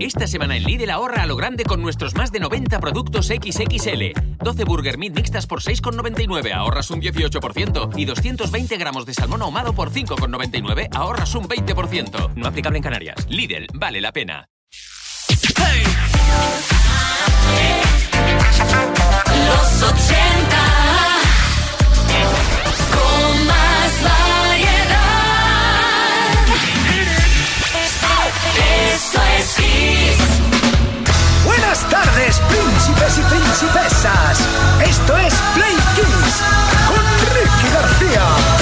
Esta semana en Lidl ahorra a lo grande con nuestros más de 90 productos XXL. 12 burger meat mixtas por 6,99 ahorras un 18% y 220 gramos de salmón ahumado por 5,99 ahorras un 20%. No aplicable en Canarias. Lidl, vale la pena. Los 80. Esto es Kiss. Buenas tardes, príncipes y princesas. Esto es Play Kiss con Ricky García.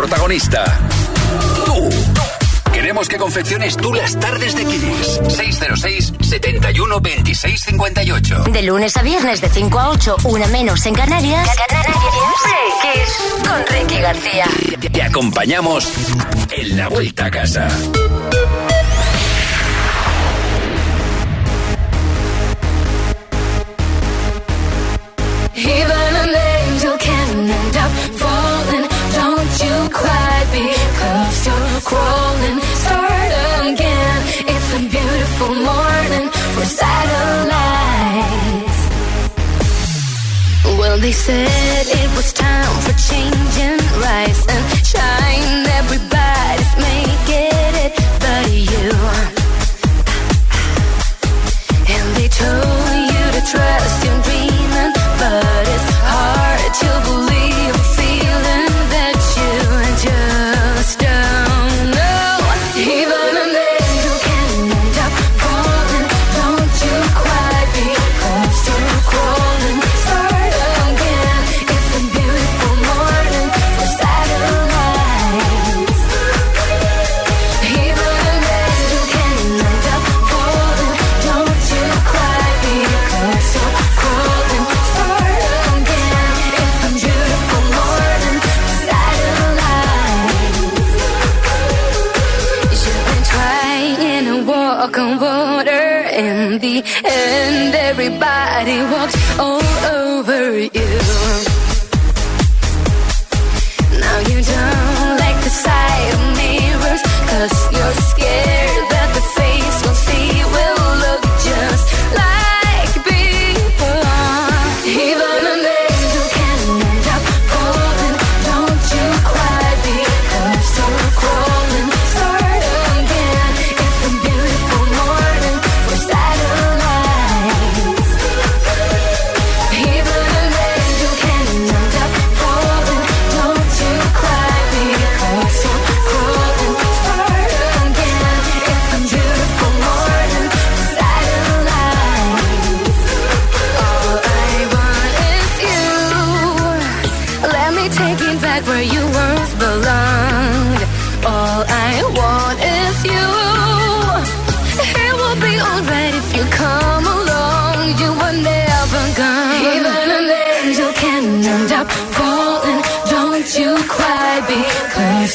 protagonista. Tú. Queremos que confecciones tú las tardes de Kiss. 606 71 26 58. De lunes a viernes de 5 a 8, una menos en Canarias. Canarias. Kiss con Ricky García. Te acompañamos en la vuelta a casa. said it was time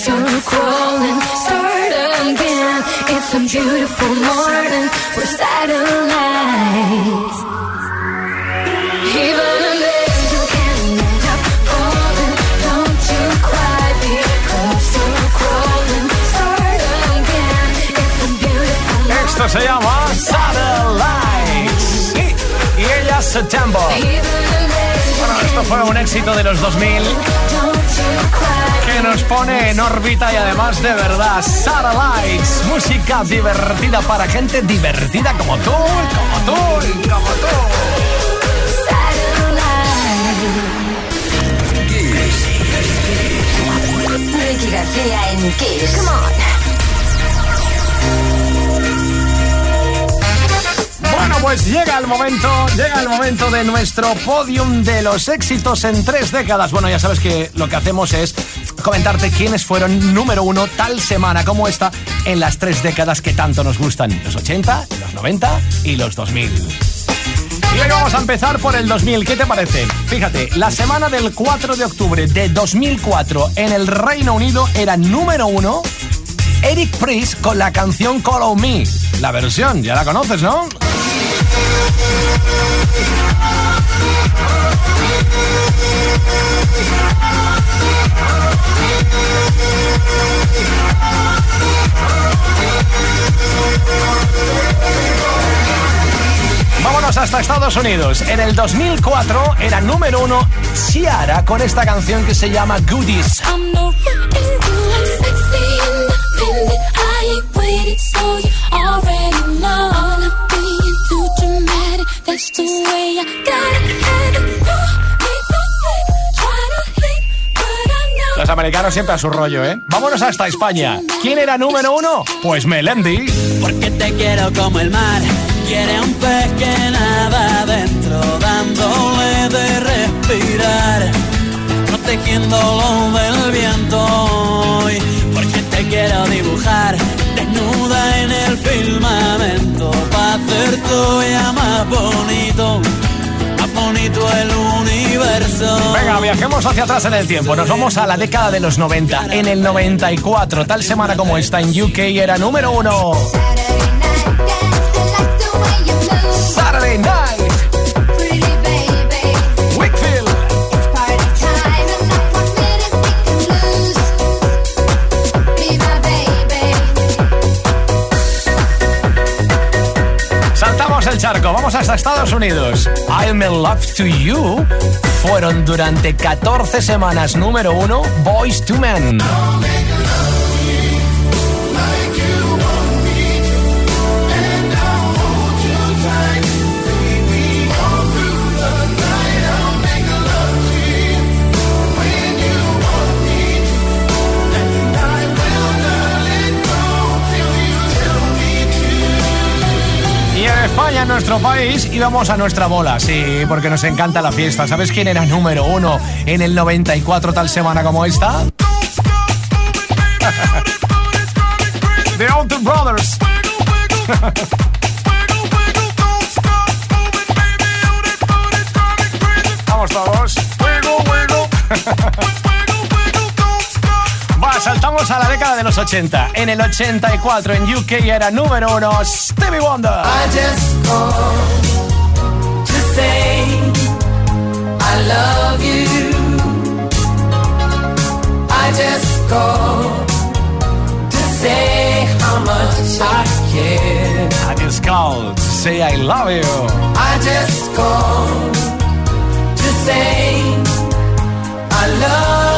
crawling. Start again. It's a beautiful morning for satellites. Even an angel can end up falling. Don't you cry because you're crawling. Start again. It's a beautiful Esto se llama Satellites. Sí, y ella September. Bueno, esto fue un éxito de los 2000 que nos pone en órbita y además de verdad Satellites, música divertida para gente divertida como tú, como tú como tú. Bueno, pues llega el momento, llega el momento de nuestro podium de los éxitos en tres décadas. Bueno, ya sabes que lo que hacemos es comentarte quiénes fueron número uno tal semana como esta en las tres décadas que tanto nos gustan, los 80, los 90 y los 2000. Y hoy vamos a empezar por el 2000, ¿qué te parece? Fíjate, la semana del 4 de octubre de 2004 en el Reino Unido era número uno Eric Priest con la canción Call on Me. La versión, ya la conoces, ¿no? Vámonos hasta Estados Unidos. En el 2004 era número uno Ciara con esta canción que se llama Goodies. That's the way I gotta it. Los americanos siempre a su rollo, ¿eh? Vámonos hasta España. ¿Quién era número uno? Pues Melendi. Porque te quiero como el mar. Quiere un pez que nada adentro, dándole de respirar, protegiéndolo del viento. Porque te quiero dibujar, desnuda en el firmamento, para hacer todavía más bonito, el universo. Venga, viajemos hacia atrás en el tiempo. Nos vamos a la década de los 90. En el 94, tal semana como esta en UK era número uno. Saturday Night. Charco, vamos hasta Estados Unidos. I'm in love to you fueron durante 14 semanas número uno Boys to Men. Nuestro país, íbamos a nuestra bola, sí, porque nos encanta la fiesta. ¿Sabes quién era número uno en el 94 tal semana como esta? The Brothers. Va, saltamos a la década de los 80. En el 84 en UK era número uno Stevie Wonder. I just called to say I love you. I just called to say how much I care. I just called to say I love you. I just called to say I love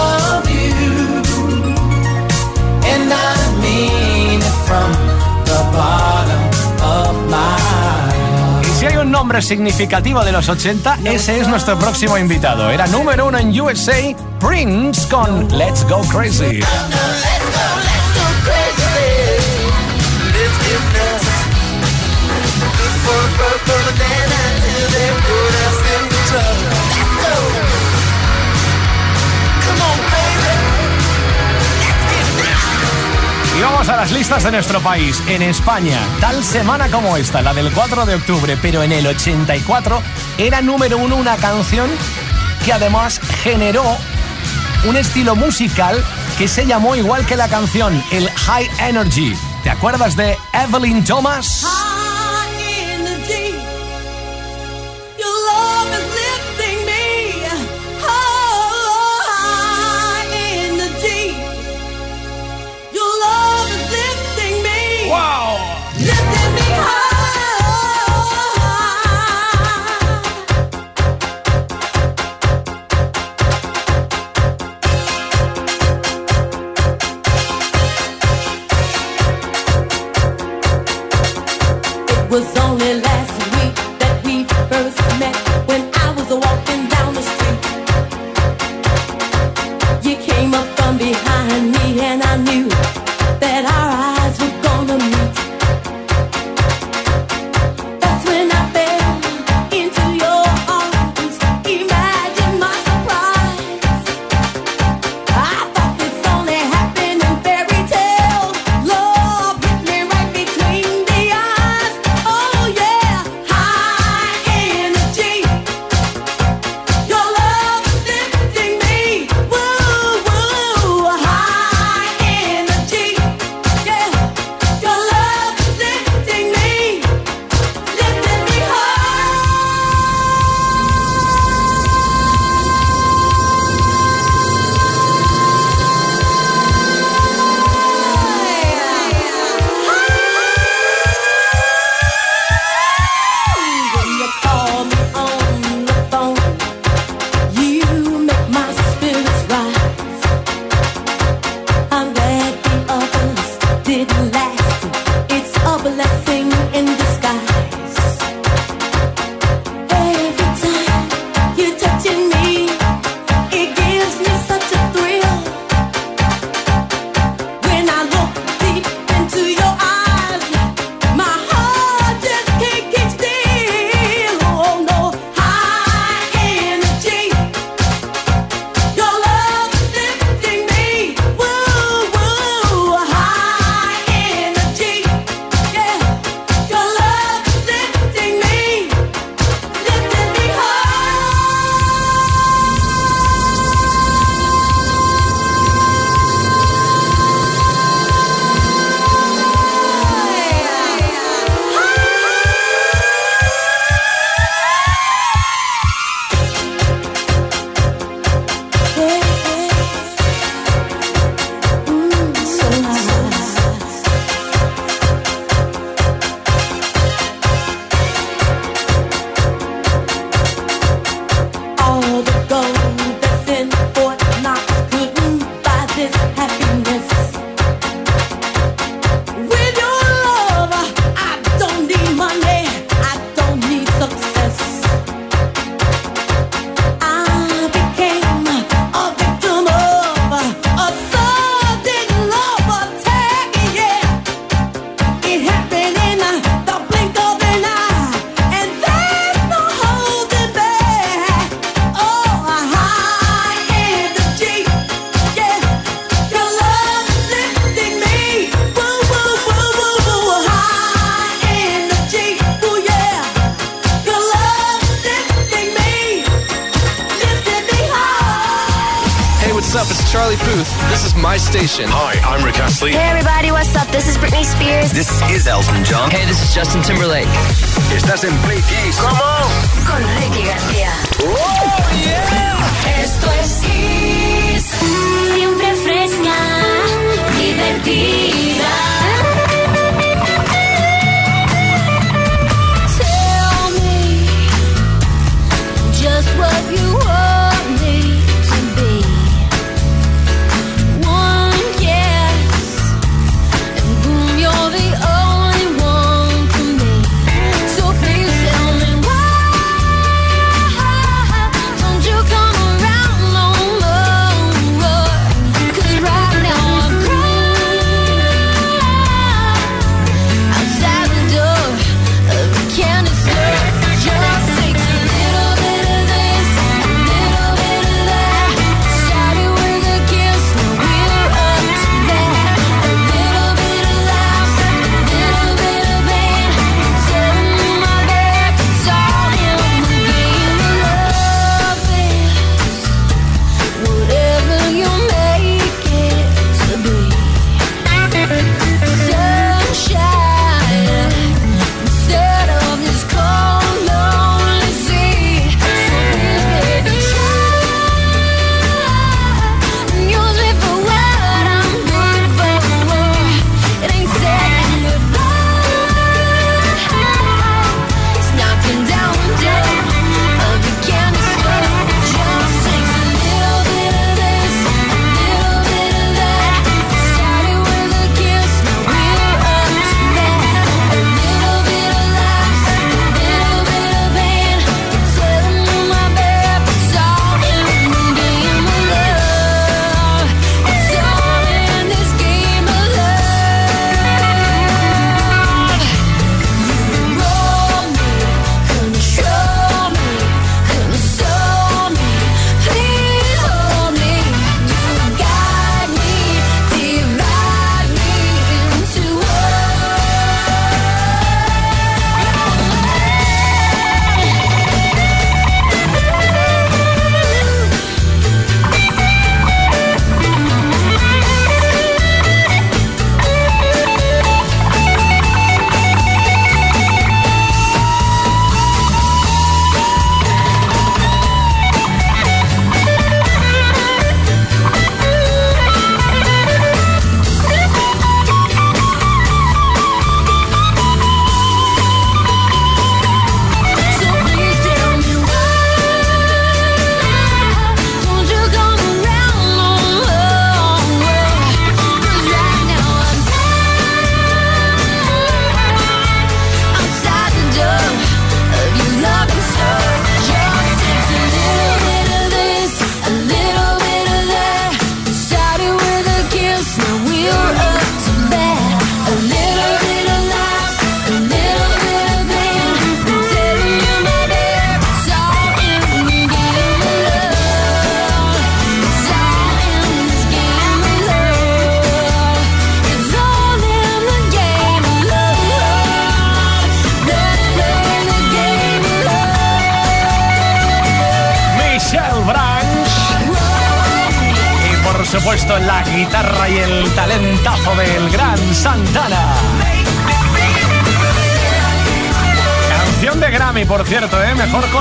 And I mean it from the bottom of my heart. Y si hay un nombre significativo de los 80, ese es nuestro próximo invitado. Era número uno en USA, Prince con Let's Go Crazy. A las listas de nuestro país. En España, tal semana como esta, la del 4 de octubre, pero en el 84, era número uno una canción que además generó un estilo musical que se llamó igual que la canción, el High Energy. ¿Te acuerdas de Evelyn Thomas? was only last station.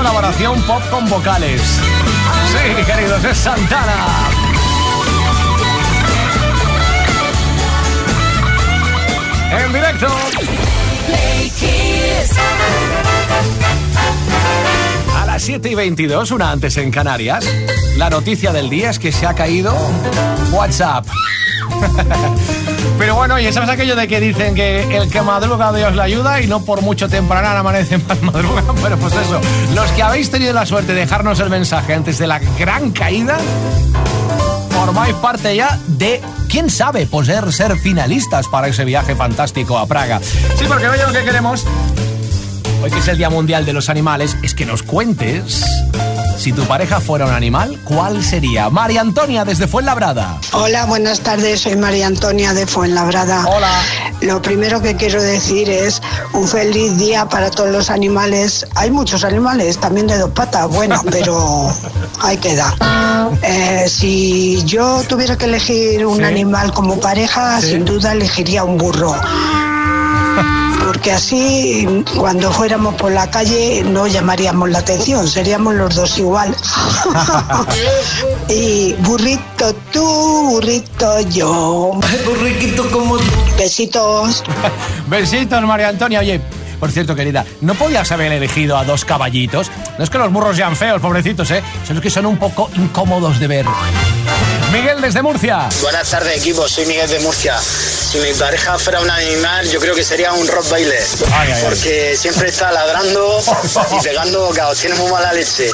Colaboración pop con vocales. Sí, queridos, es Santana. En directo. A las 7 y 22, una antes en Canarias, la noticia del día es que se ha caído WhatsApp. Pero bueno, ya sabes aquello de que dicen que el que madruga Dios le ayuda y no por mucho temprano amanece más madruga. Pero pues eso, los que habéis tenido la suerte de dejarnos el mensaje antes de la gran caída, formáis parte ya de, quién sabe, poder ser finalistas para ese viaje fantástico a Praga. Sí, porque hoy lo que queremos hoy que es el Día Mundial de los Animales, es que nos cuentes si tu pareja fuera un animal, ¿cuál sería? María Antonia desde Fuenlabrada. Hola, buenas tardes. Soy María Antonia de Fuenlabrada. Hola. Lo primero que quiero decir es un feliz día para todos los animales. Hay muchos animales, también de dos patas, bueno, pero hay que dar. Eh, si yo tuviera que elegir un animal como pareja, sin duda elegiría un burro. porque así cuando fuéramos por la calle no llamaríamos la atención, seríamos los dos igual. y burrito tú, burrito yo. burrito como tú. Besitos. Besitos, María Antonia. Oye, por cierto, querida, ¿no podías haber elegido a dos caballitos? No es que los burros sean feos, pobrecitos, ¿eh? Son los que son un poco incómodos de ver. Miguel desde Murcia. Buenas tardes, equipo. Soy Miguel de Murcia. Si mi pareja fuera un animal, yo creo que sería un rock baile. porque siempre está ladrando y pegando caos. Tiene muy mala leche.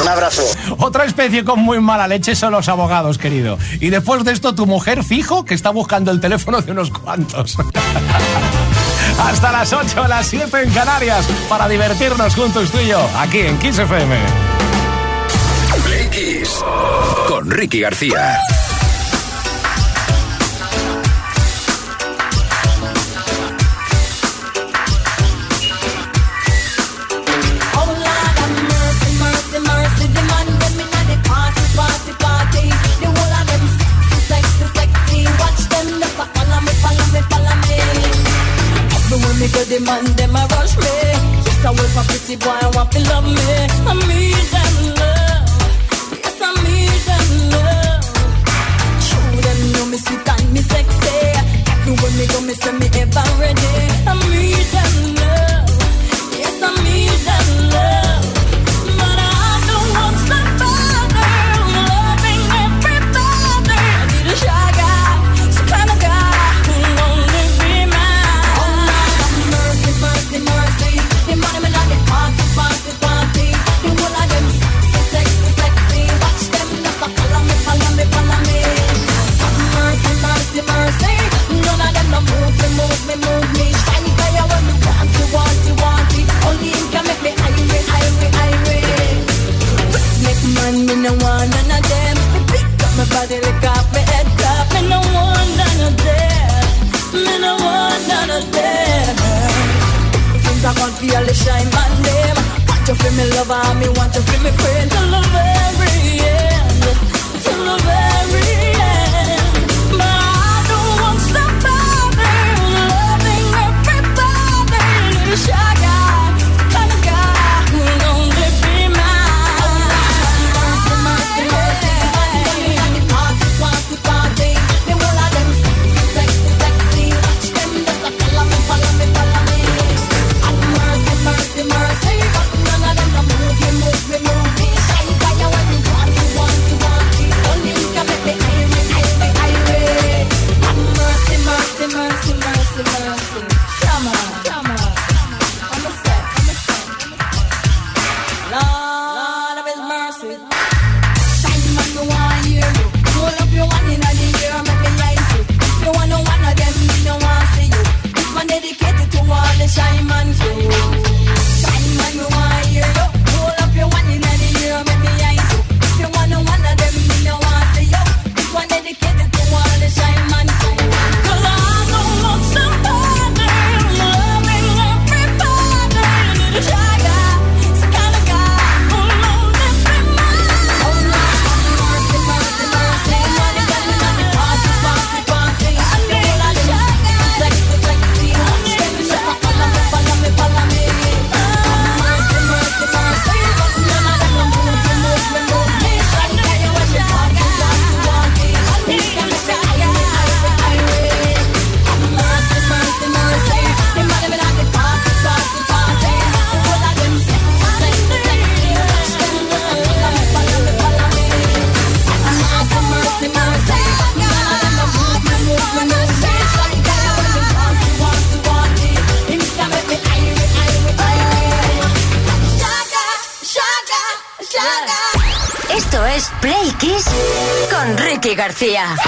Un abrazo. Otra especie con muy mala leche son los abogados, querido. Y después de esto, tu mujer fijo que está buscando el teléfono de unos cuantos. Hasta las 8 o las 7 en Canarias para divertirnos juntos tú y yo, aquí en Kiss FM. Play con Ricky García. demand them a rush me. Pretty boy, I want to me. you find me sexy. Everywhere me go, me say me ever ready. I'm real love. Yes, I'm real love. Andalucía.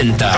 80.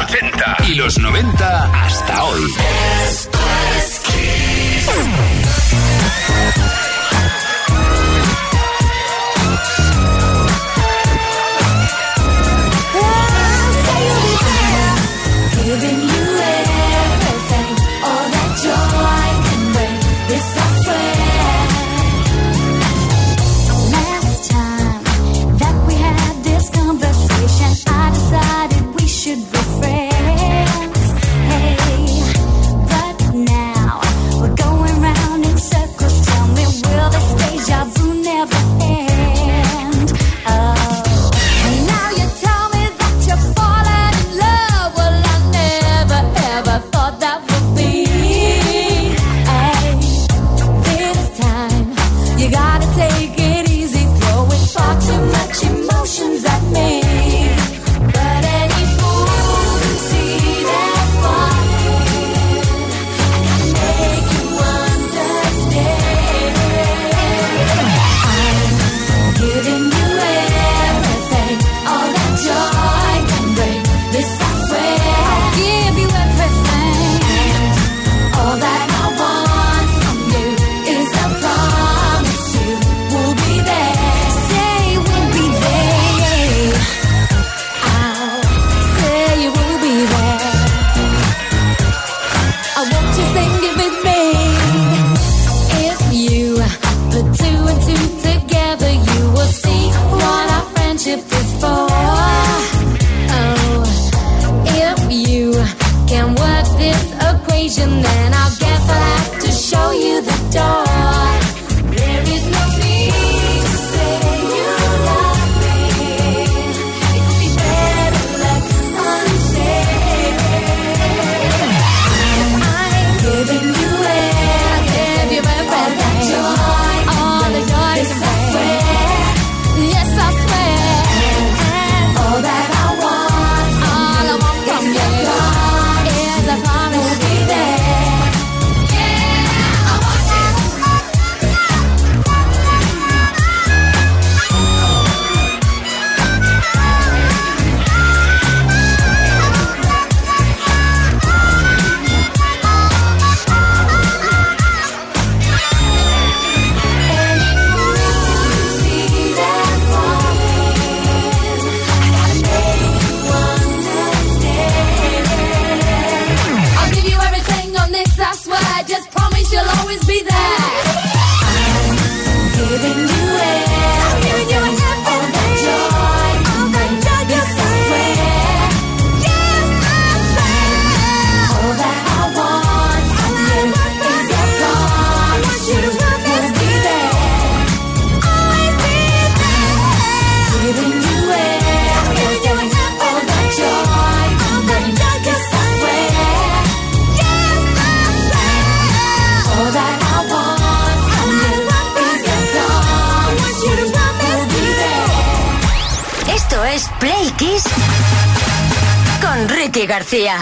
Con Ricky García.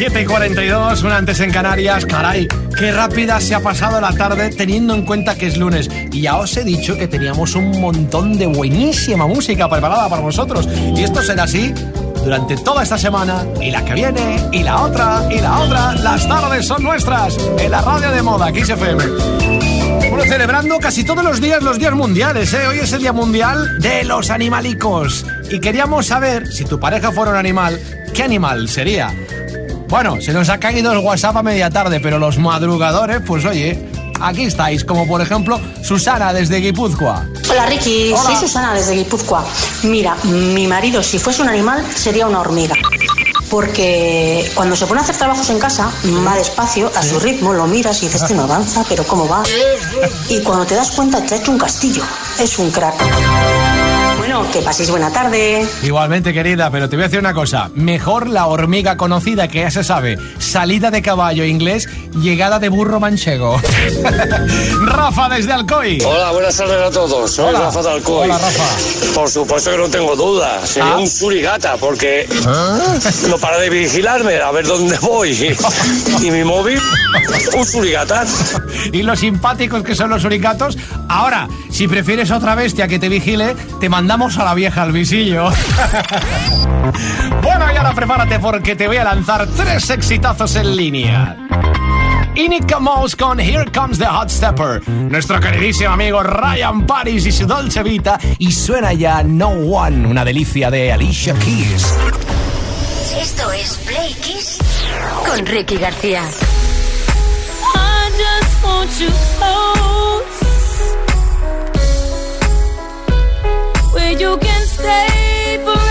7 y 42, una antes en Canarias. Caray, qué rápida se ha pasado la tarde teniendo en cuenta que es lunes. Y ya os he dicho que teníamos un montón de buenísima música preparada para vosotros. Y esto será así durante toda esta semana y la que viene y la otra y la otra. Las tardes son nuestras en la radio de moda, XFM. Bueno, celebrando casi todos los días los días mundiales, ¿eh? Hoy es el Día Mundial de los Animalicos. Y queríamos saber, si tu pareja fuera un animal, ¿qué animal sería? Bueno, se nos ha caído el WhatsApp a media tarde, pero los madrugadores, pues oye, aquí estáis, como por ejemplo Susana desde Guipúzcoa. Hola Ricky, Hola. soy Susana desde Guipúzcoa. Mira, mi marido si fuese un animal sería una hormiga. Porque cuando se pone a hacer trabajos en casa, va despacio, a su ritmo, lo miras y dices, este no avanza, pero ¿cómo va? Y cuando te das cuenta te ha hecho un castillo. Es un crack. Bueno, que paséis buena tarde. Igualmente, querida, pero te voy a decir una cosa. Mejor la hormiga conocida que ya se sabe. Salida de caballo inglés, llegada de burro manchego. Rafa desde Alcoy. Hola, buenas tardes a todos. Soy Hola. Rafa de Alcoy. Hola, Rafa. Por supuesto que no tengo duda. Sería Ah. un surigata porque no para de vigilarme a ver dónde voy. y mi móvil, un surigata. Y los simpáticos que son los uricatos. Ahora, si prefieres otra bestia que te vigile, te mandamos a la vieja al visillo. bueno, y ahora prepárate porque te voy a lanzar tres exitazos en línea. Inika Mouse con Here Comes the Hot Stepper. Nuestro queridísimo amigo Ryan Paris y su Dolce Vita. Y suena ya No One, una delicia de Alicia Keys. Esto es Play Kiss con Ricky García. I just want you where you can stay forever.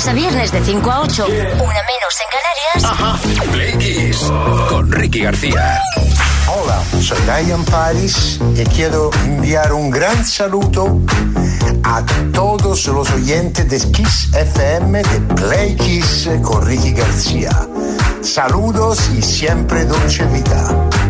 Lunes a viernes de 5 a 8, una menos en Canarias. Play Kiss con Ricky García. Hola, soy Diane Paris y quiero enviar un gran saludo a todos los oyentes de Kiss FM de Play Kiss con Ricky García. Saludos y siempre Dolce Vita.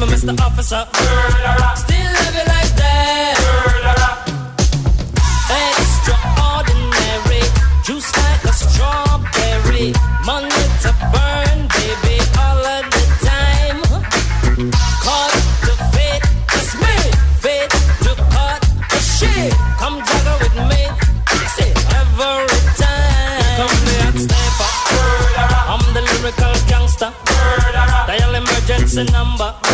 me, Mr. Officer. Still love you like that. Extraordinary, juice like a strawberry. Money to burn, baby, all of the time. Caught the fate, it's me. Fate to cut the shit. Come juggle with me, say every time. Come here and. I'm the lyrical gangster. Dial emergency number.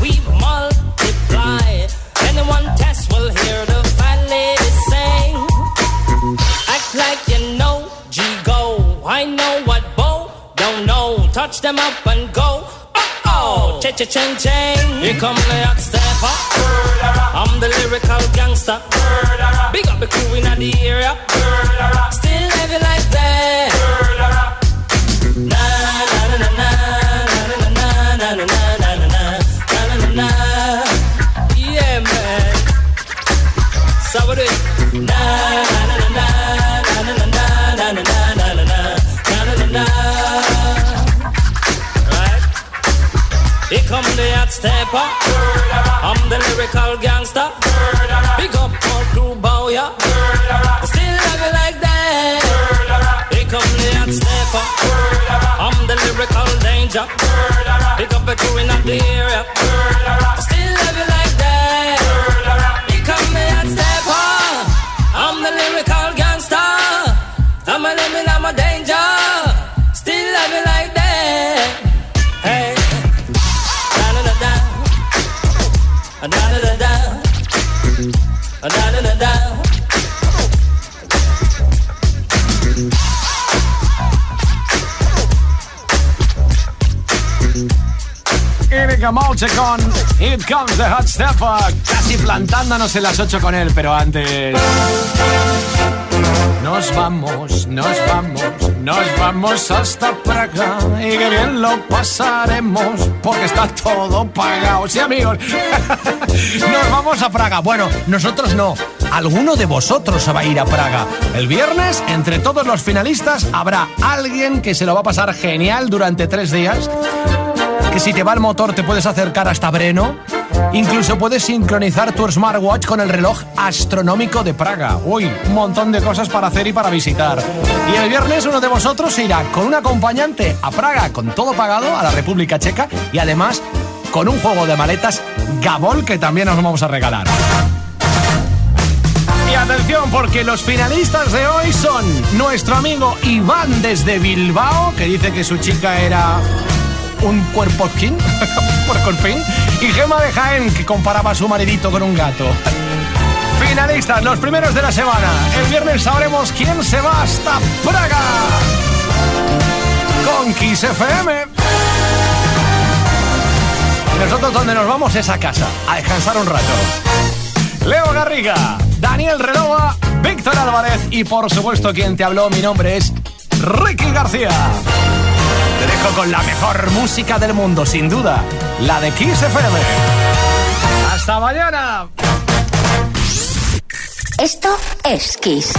We multiply. Anyone test will hear the fat lady sing. Act like you know, G go. I know what Bo don't know. Touch them up and go. Oh oh, cha cha ching ching. Here come the hot stepper. I'm the lyrical gangster. Big up the crew in the area. Still living like that. Na na na na na na na na na na na na na stepper. I'm the lyrical gangster. Big up all crew bow ya. Still love you like that. Here come the hot stepper. I'm the lyrical danger. Pick up the crew in the area. Mauche con It Comes the Hot Stepper. Casi plantándonos en las 8 con él, pero antes. Nos vamos, nos vamos, nos vamos hasta Praga y que bien lo pasaremos porque está todo pagado. Sí, amigos, nos vamos a Praga. Bueno, nosotros no, alguno de vosotros va a ir a Praga. El viernes, entre todos los finalistas, habrá alguien que se lo va a pasar genial durante tres días que si te va el motor te puedes acercar hasta Breno. Incluso puedes sincronizar tu smartwatch con el reloj astronómico de Praga. Uy, un montón de cosas para hacer y para visitar. Y el viernes uno de vosotros irá con un acompañante a Praga con todo pagado a la República Checa y además con un juego de maletas Gabol que también nos vamos a regalar. Y atención porque los finalistas de hoy son nuestro amigo Iván desde Bilbao, que dice que su chica era un cuerpo skin, puercoespín, y Gema de Jaén, que comparaba a su maridito con un gato. Finalistas, los primeros de la semana. El viernes sabremos quién se va hasta Praga. Con Kiss FM. Nosotros donde nos vamos es a casa, a descansar un rato. Leo Garriga, Daniel Relova, Víctor Álvarez y por supuesto quien te habló, mi nombre es Ricky García. Te dejo con la mejor música del mundo, sin duda, la de Kiss FM. ¡Hasta mañana! Esto es Kiss.